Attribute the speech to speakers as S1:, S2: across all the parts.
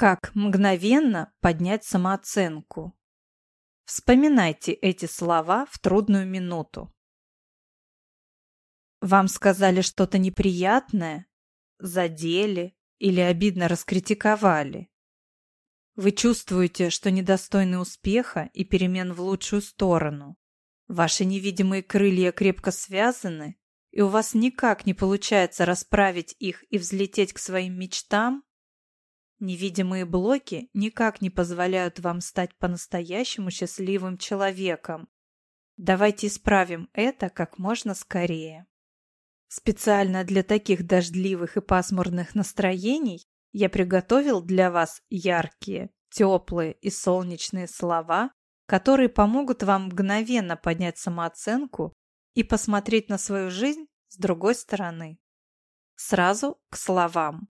S1: Как мгновенно поднять самооценку? Вспоминайте эти слова в трудную минуту. Вам сказали что-то неприятное, задели или обидно раскритиковали. Вы чувствуете, что недостойны успеха и перемен в лучшую сторону. Ваши невидимые крылья крепко связаны, и у вас никак не получается расправить их и взлететь к своим мечтам, Невидимые блоки никак не позволяют вам стать по-настоящему счастливым человеком. Давайте исправим это как можно скорее. Специально для таких дождливых и пасмурных настроений я приготовил для вас яркие, теплые и солнечные слова, которые помогут вам мгновенно поднять самооценку и посмотреть на свою жизнь с другой стороны. Сразу к словам.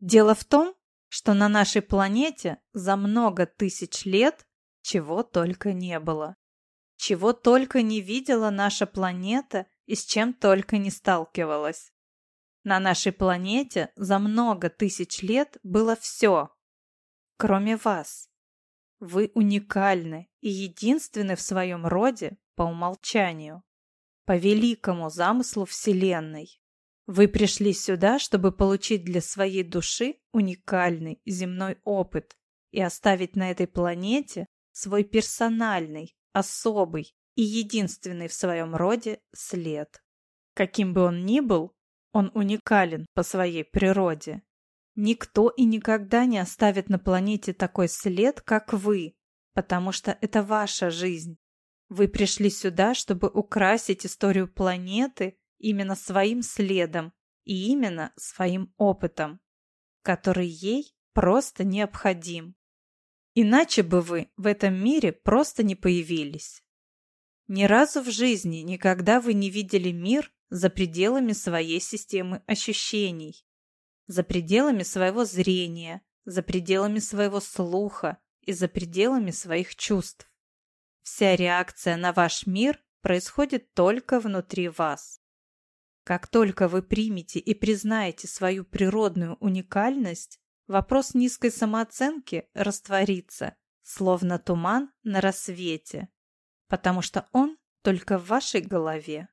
S1: Дело в том, что на нашей планете за много тысяч лет чего только не было. Чего только не видела наша планета и с чем только не сталкивалась. На нашей планете за много тысяч лет было все, кроме вас. Вы уникальны и единственны в своем роде по умолчанию, по великому замыслу Вселенной. Вы пришли сюда, чтобы получить для своей души уникальный земной опыт и оставить на этой планете свой персональный, особый и единственный в своем роде след. Каким бы он ни был, он уникален по своей природе. Никто и никогда не оставит на планете такой след, как вы, потому что это ваша жизнь. Вы пришли сюда, чтобы украсить историю планеты именно своим следом и именно своим опытом, который ей просто необходим. Иначе бы вы в этом мире просто не появились. Ни разу в жизни никогда вы не видели мир за пределами своей системы ощущений, за пределами своего зрения, за пределами своего слуха и за пределами своих чувств. Вся реакция на ваш мир происходит только внутри вас. Как только вы примете и признаете свою природную уникальность, вопрос низкой самооценки растворится, словно туман на рассвете, потому что он только в вашей голове.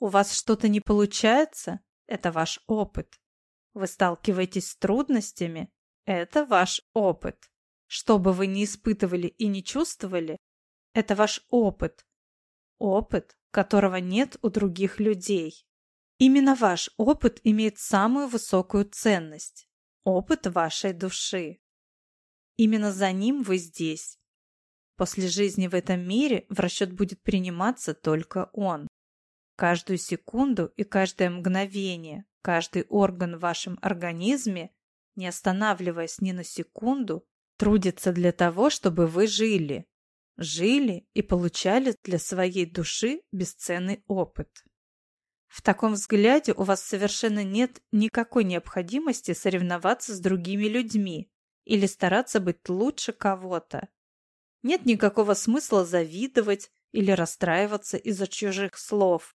S1: У вас что-то не получается – это ваш опыт. Вы сталкиваетесь с трудностями – это ваш опыт. Что бы вы ни испытывали и не чувствовали – это ваш опыт. Опыт, которого нет у других людей. Именно ваш опыт имеет самую высокую ценность. Опыт вашей души. Именно за ним вы здесь. После жизни в этом мире в расчет будет приниматься только он. Каждую секунду и каждое мгновение, каждый орган в вашем организме, не останавливаясь ни на секунду, трудится для того, чтобы вы жили. Жили и получали для своей души бесценный опыт. В таком взгляде у вас совершенно нет никакой необходимости соревноваться с другими людьми или стараться быть лучше кого-то. Нет никакого смысла завидовать или расстраиваться из-за чужих слов.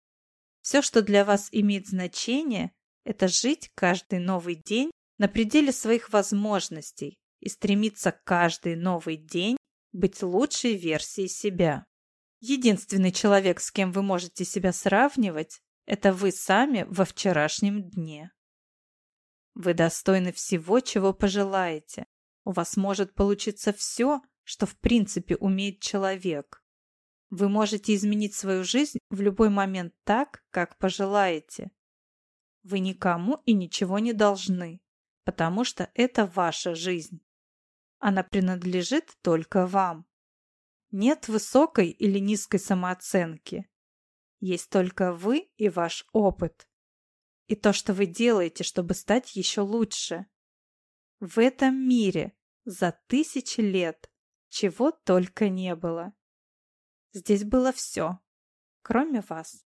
S1: Все, что для вас имеет значение, это жить каждый новый день на пределе своих возможностей и стремиться каждый новый день быть лучшей версией себя. Единственный человек, с кем вы можете себя сравнивать, это вы сами во вчерашнем дне. Вы достойны всего, чего пожелаете. У вас может получиться все, что в принципе умеет человек. Вы можете изменить свою жизнь в любой момент так, как пожелаете. Вы никому и ничего не должны, потому что это ваша жизнь. Она принадлежит только вам. Нет высокой или низкой самооценки. Есть только вы и ваш опыт. И то, что вы делаете, чтобы стать еще лучше. В этом мире за тысячи лет чего только не было. Здесь было все, кроме вас.